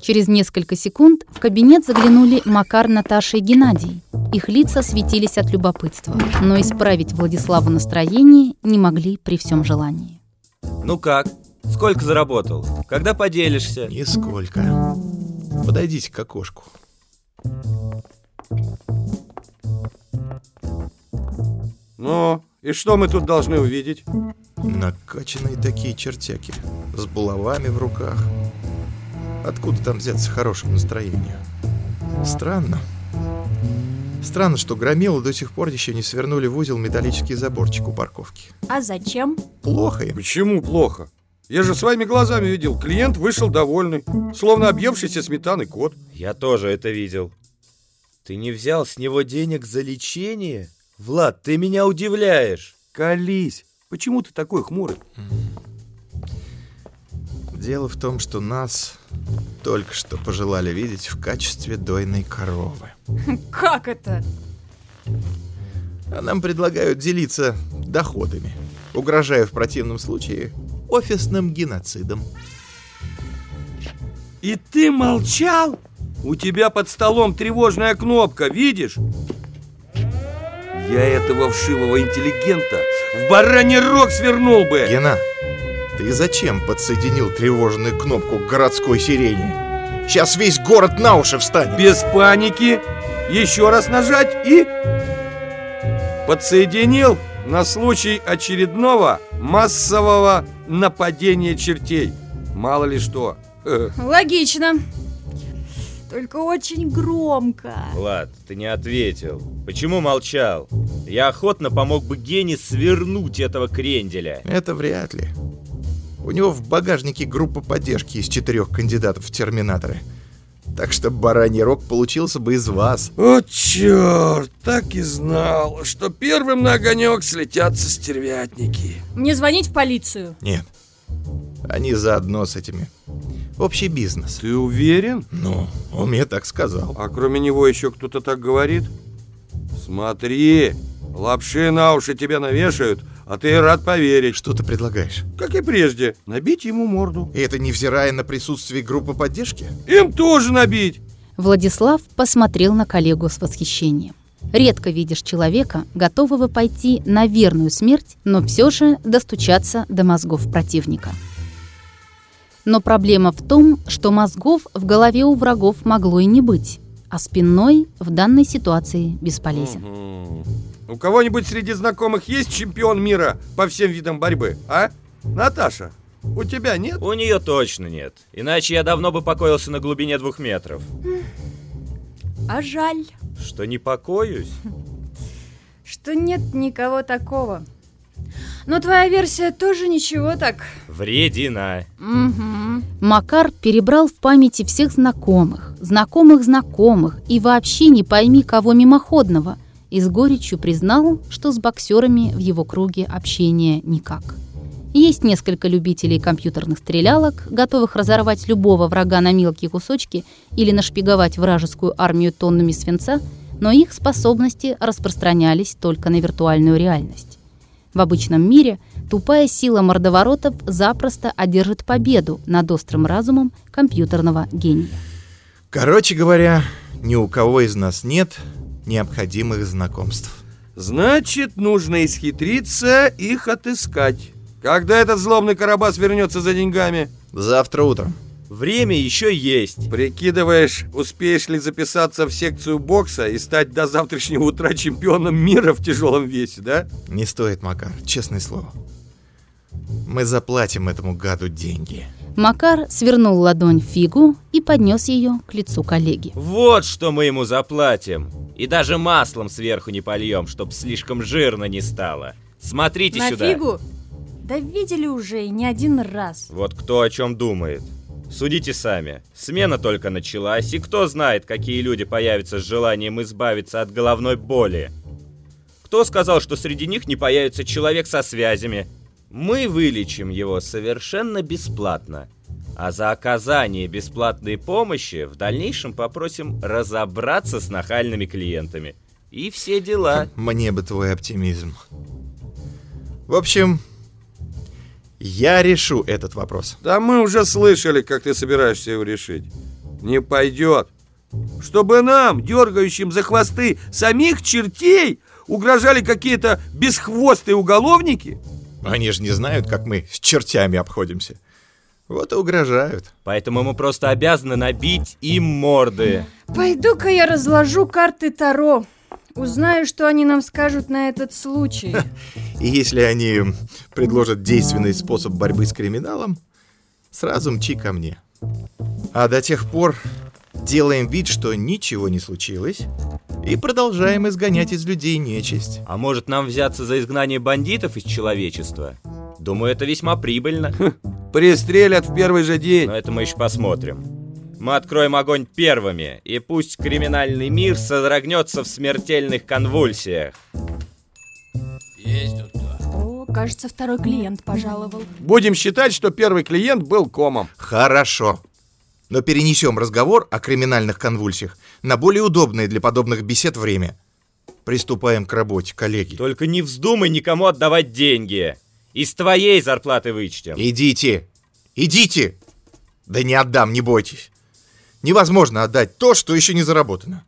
Через несколько секунд в кабинет заглянули Макар, Наташа и Геннадий. Их лица светились от любопытства, но исправить Владиславу настроение не могли при всем желании. Ну как? Сколько заработал? Когда поделишься? Нисколько. Подойдите к окошку. Ну, и что мы тут должны увидеть? Накачанные такие чертяки, с булавами в руках. Откуда там взяться хорошему настроению? Странно. Странно, что громилы до сих пор еще не свернули в узел металлический заборчик у парковки. А зачем? Плохо им. Почему плохо? Я же своими глазами видел, клиент вышел довольный, словно объевшийся сметаны кот. Я тоже это видел. Ты не взял с него денег за лечение? Влад, ты меня удивляешь. Колись, почему ты такой хмурый? Дело в том, что нас только что пожелали видеть в качестве дойной коровы. Как это? А нам предлагают делиться доходами, угрожая в противном случае офисным геноцидом. И ты молчал? У тебя под столом тревожная кнопка, видишь? Я этого вшивого интеллигента в бараний рог свернул бы Гена, ты зачем подсоединил тревожную кнопку к городской сирене? Сейчас весь город на уши встанет. Без паники Еще раз нажать и... Подсоединил на случай очередного массового нападения чертей Мало ли что Логично. Только очень громко. Влад, ты не ответил. Почему молчал? Я охотно помог бы Гене свернуть этого кренделя. Это вряд ли. У него в багажнике группа поддержки из четырех кандидатов в терминаторы. Так что бараний рог получился бы из вас. О, черт, так и знал, что первым на огонек слетятся стервятники Мне звонить в полицию? Нет. Они заодно с этими. Общий бизнес. Ты уверен? Ну, он мне так сказал. А кроме него еще кто-то так говорит? Смотри, лапши на уши тебе навешают, а ты рад поверить Что ты предлагаешь? Как и прежде, набить ему морду И это невзирая на присутствие группы поддержки? Им тоже набить Владислав посмотрел на коллегу с восхищением. Редко видишь человека, готового пойти на верную смерть, но все же достучаться до мозгов противника. Но проблема в том, что мозгов в голове у врагов могло и не быть, а спинной в данной ситуации бесполезен. Мгм. У кого-нибудь среди знакомых есть чемпион мира по всем видам борьбы, а? Наташа, у тебя нет? У нее точно нет. Иначе я давно бы покоился на глубине двух метров. А жаль, Что не покоюсь? что нет никого такого. Но твоя версия тоже ничего так. Вредина. Угу. Макар перебрал в памяти всех знакомых, знакомых знакомых и вообще не пойми кого мимоходного, и с горечью признал, что с боксерами в его круге общения никак. Есть несколько любителей компьютерных стрелялок, готовых разорвать любого врага на мелкие кусочки или нашпиговать вражескую армию тоннами свинца, но их способности распространялись только на виртуальную реальность. В обычном мире тупая сила мордоворотов запросто одержит победу над острым разумом компьютерного гения. Короче говоря, ни у кого из нас нет необходимых знакомств. Значит, нужно исхитриться их отыскать. Когда этот злобный Карабас вернется за деньгами? Завтра утром. Время еще есть. Прикидываешь, успеешь ли записаться в секцию бокса и стать до завтрашнего утра чемпионом мира в тяжелом весе, да? Не стоит, Макар, честное слово. Мы заплатим этому гаду деньги. Макар свернул ладонь в фигу и поднес ее к лицу коллеги. Вот что мы ему заплатим. И даже маслом сверху не польем, чтоб слишком жирно не стало. Смотрите На сюда. фигу? Да видели уже и не один раз. Вот кто о чем думает. Судите сами. Смена только началась, и кто знает, какие люди появятся с желанием избавиться от головной боли. Кто сказал, что среди них не появится человек со связями? Мы вылечим его совершенно бесплатно. А за оказание бесплатной помощи в дальнейшем попросим разобраться с нахальными клиентами. И все дела. Мне бы твой оптимизм. В общем, я решу этот вопрос. Да мы уже слышали, как ты собираешься его решить. Не пойдет. Чтобы нам, дергающим за хвосты самих чертей, угрожали какие-то бесхвостые уголовники? Они же не знают, как мы с чертями обходимся. Вот и угрожают. Поэтому мы просто обязаны набить им морды. Пойду-ка я разложу карты Таро. Узнаю, что они нам скажут на этот случай. И если они предложат действенный способ борьбы с криминалом, сразу мчи ко мне. А до тех пор делаем вид, что ничего не случилось, и продолжаем изгонять из людей нечисть. А может нам взяться за изгнание бандитов из человечества? Думаю, это весьма прибыльно. Пристрелят в первый же день. Но это мы еще посмотрим. Мы откроем огонь первыми, и пусть криминальный мир содрогнется в смертельных конвульсиях. Есть тут кто? О, кажется, второй клиент пожаловал. Будем считать, что первый клиент был комом. Хорошо. Но перенесем разговор о криминальных конвульсиях на более удобное для подобных бесед время. Приступаем к работе, коллеги. Только не вздумай никому отдавать деньги. Из твоей зарплаты вычтем. Идите! Идите! Да не отдам, не бойтесь. Невозможно отдать то, что еще не заработано.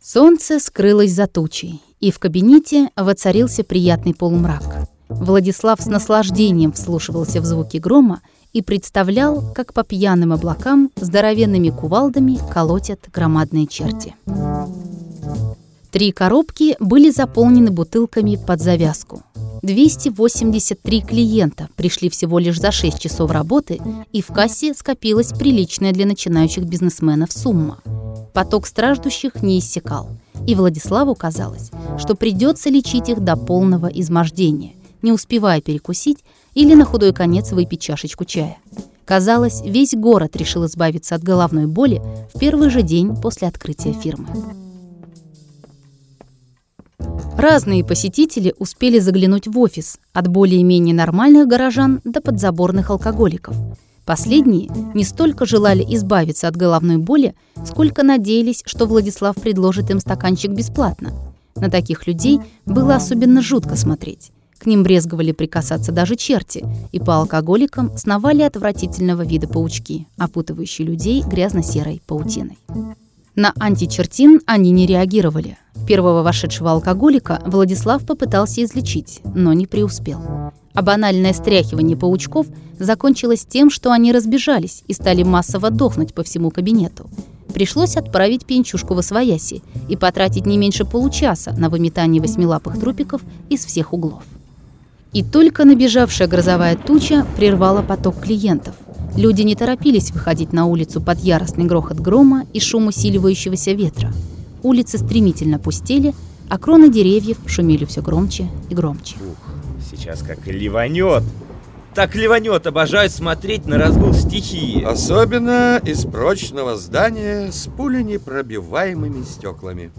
Солнце скрылось за тучей, и в кабинете воцарился приятный полумрак. Владислав с наслаждением вслушивался в звуки грома и представлял, как по пьяным облакам здоровенными кувалдами колотят громадные черти. Три коробки были заполнены бутылками под завязку. 283 клиента пришли всего лишь за 6 часов работы, и в кассе скопилась приличная для начинающих бизнесменов сумма. Поток страждущих не иссякал, и Владиславу казалось, что придется лечить их до полного измождения, не успевая перекусить или на худой конец выпить чашечку чая. Казалось, весь город решил избавиться от головной боли в первый же день после открытия фирмы. Разные посетители успели заглянуть в офис, от более-менее нормальных горожан до подзаборных алкоголиков. Последние не столько желали избавиться от головной боли, сколько надеялись, что Владислав предложит им стаканчик бесплатно. На таких людей было особенно жутко смотреть. К ним брезговали прикасаться даже черти, и по алкоголикам сновали отвратительного вида паучки, опутывающие людей грязно-серой паутиной. На античертин они не реагировали. Первого вошедшего алкоголика Владислав попытался излечить, но не преуспел. А банальное стряхивание паучков закончилось тем, что они разбежались и стали массово дохнуть по всему кабинету. Пришлось отправить пенчушку в освояси и потратить не меньше получаса на выметание восьмилапых трупиков из всех углов. И только набежавшая грозовая туча прервала поток клиентов – Люди не торопились выходить на улицу под яростный грохот грома и шум усиливающегося ветра. Улицы стремительно пустели, а кроны деревьев шумели все громче и громче. Ух, сейчас как ливанет. Так ливанет, обожаю смотреть на разгул стихии. Особенно из прочного здания с пуленепробиваемыми стеклами.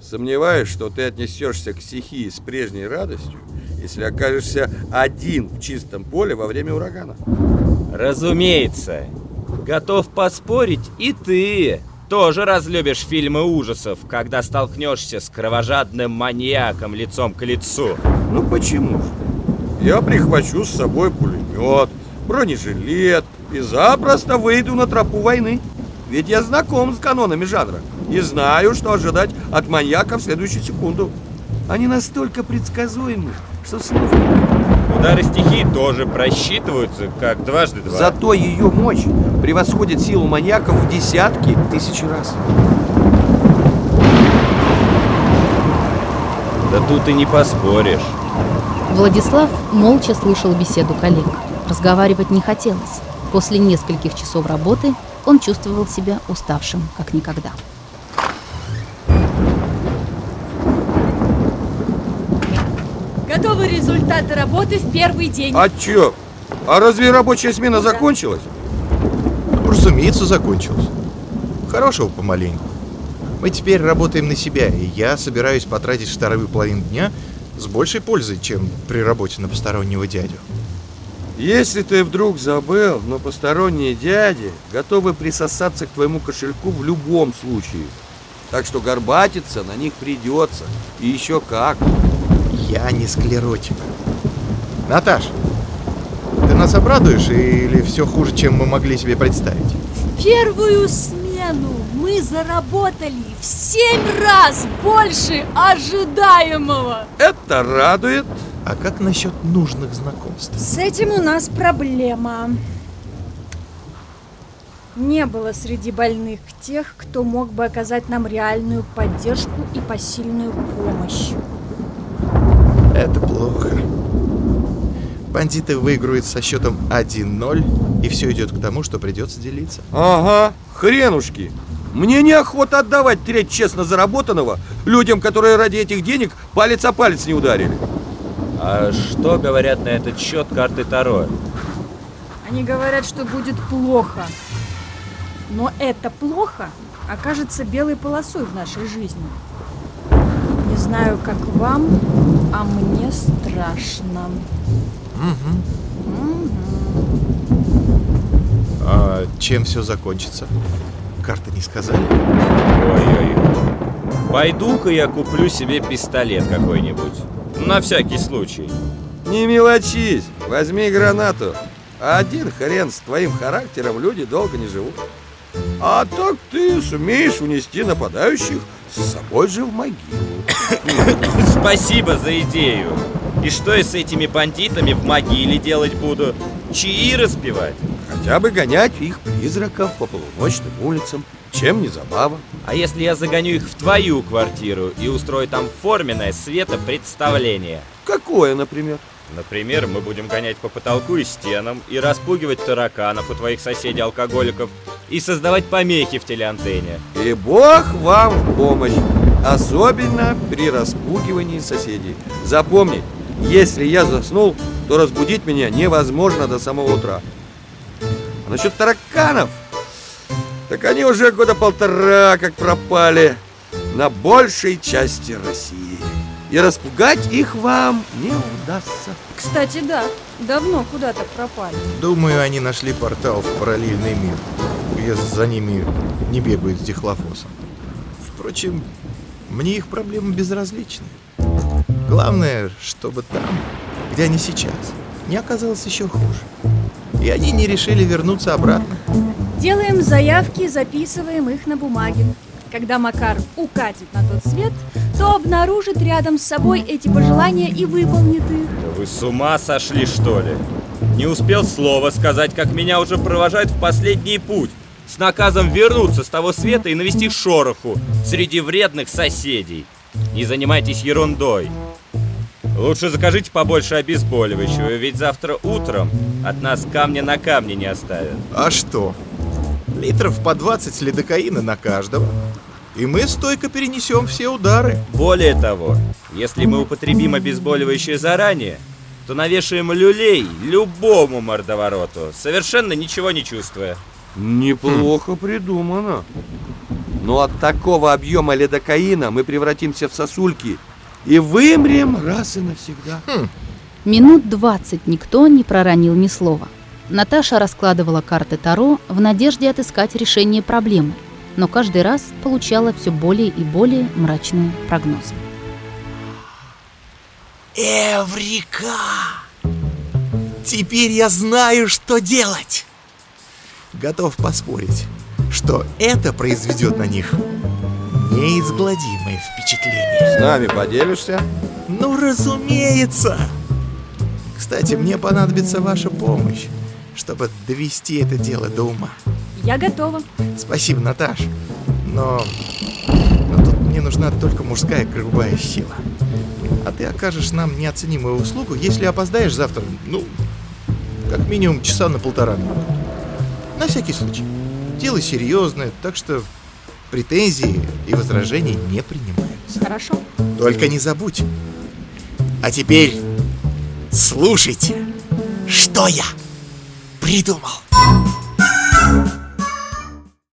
Сомневаюсь, что ты отнесешься к стихии с прежней радостью, если окажешься один в чистом поле во время урагана. Разумеется. Готов поспорить и ты тоже разлюбишь фильмы ужасов, когда столкнешься с кровожадным маньяком лицом к лицу. Ну почему же? Я прихвачу с собой пулемет, бронежилет и запросто выйду на тропу войны. Ведь я знаком с канонами жанра и знаю, что ожидать от маньяка в следующую секунду. Они настолько предсказуемы, что снова Удары стихии тоже просчитываются, как дважды два. Зато ее мощь превосходит силу маньяков в десятки тысяч раз. Да тут и не поспоришь. Владислав молча слышал беседу коллег. Разговаривать не хотелось. После нескольких часов работы он чувствовал себя уставшим, как никогда. Готовы результаты работы в первый день. А чё? А разве рабочая смена да. закончилась? Ну, разумеется, закончилось. Хорошего помаленьку. Мы теперь работаем на себя, и я собираюсь потратить вторую половину дня с большей пользой, чем при работе на постороннего дядю. Если ты вдруг забыл, но посторонние дяди готовы присосаться к твоему кошельку в любом случае. Так что горбатиться на них придется. И еще как. Я не склеротик. Наташ, Ты нас обрадуешь или все хуже, чем мы могли себе представить? Первую смену мы заработали в семь раз больше ожидаемого. Это радует. А как насчет нужных знакомств? С этим у нас проблема. Не было среди больных тех, кто мог бы оказать нам реальную поддержку и посильную помощь. Это плохо. Бандиты выиграют со счетом 1-0, и все идет к тому, что придется делиться. Ага, хренушки. Мне неохота отдавать треть честно заработанного людям, которые ради этих денег палец о палец не ударили. А что говорят на этот счет карты Таро? Они говорят, что будет плохо. Но это плохо окажется белой полосой в нашей жизни. Знаю, как вам, а мне страшно. А чем все закончится? Карты не сказали? Ой-ой. Пойду-ка я куплю себе пистолет какой-нибудь. На всякий случай. Не мелочись, возьми гранату. Один хрен с твоим характером люди долго не живут. А так ты сумеешь унести нападающих с собой же в могилу. Спасибо за идею. И что я с этими бандитами в могиле делать буду? Чаи распевать? Хотя бы гонять их призраков по полуночным улицам. Чем не забава? А если я загоню их в твою квартиру и устрою там форменное светопредставление? Какое, например? Например, мы будем гонять по потолку и стенам и распугивать тараканов у твоих соседей-алкоголиков и создавать помехи в телеантенне. И бог вам в помощь, особенно при распугивании соседей. Запомни, если я заснул, то разбудить меня невозможно до самого утра. А насчет тараканов, так они уже года полтора как пропали на большей части России. И распугать их вам не удастся. Кстати, да, давно куда-то пропали. Думаю, они нашли портал в параллельный мир, где за ними не бегают с дихлофосом. Впрочем, мне их проблемы безразличны. Главное, чтобы там, где они сейчас, не оказалось еще хуже. И они не решили вернуться обратно. Делаем заявки, записываем их на бумаге. Когда Макар укатит на тот свет, то обнаружит рядом с собой эти пожелания и выполнит их. Да вы с ума сошли, что ли? Не успел слова сказать, как меня уже провожают в последний путь. С наказом вернуться с того света и навести шороху среди вредных соседей. Не занимайтесь ерундой. Лучше закажите побольше обезболивающего, ведь завтра утром от нас камня на камне не оставят. А что? Литров по 20 лидокаина на каждого. И мы стойко перенесем все удары. Более того, если мы употребим обезболивающее заранее, то навешаем люлей любому мордовороту, совершенно ничего не чувствуя. Неплохо придумано. Но от такого объема ледокаина мы превратимся в сосульки и вымрем раз и навсегда. Минут двадцать никто не проронил ни слова. Наташа раскладывала карты Таро в надежде отыскать решение проблемы, но каждый раз получала все более и более мрачные прогнозы. Эврика! Теперь я знаю, что делать! Готов поспорить, что это произведет на них неизгладимое впечатление. С нами поделишься? Ну, разумеется! Кстати, мне понадобится ваша помощь, чтобы довести это дело до ума. Я готова. Спасибо, Наташ. Но, но тут мне нужна только мужская грубая сила. А ты окажешь нам неоценимую услугу, если опоздаешь завтра, ну, как минимум часа на полтора минуты. На всякий случай. Дело серьезное, так что претензии и возражения не принимаются. Хорошо. Только не забудь. А теперь слушайте, Что я придумал?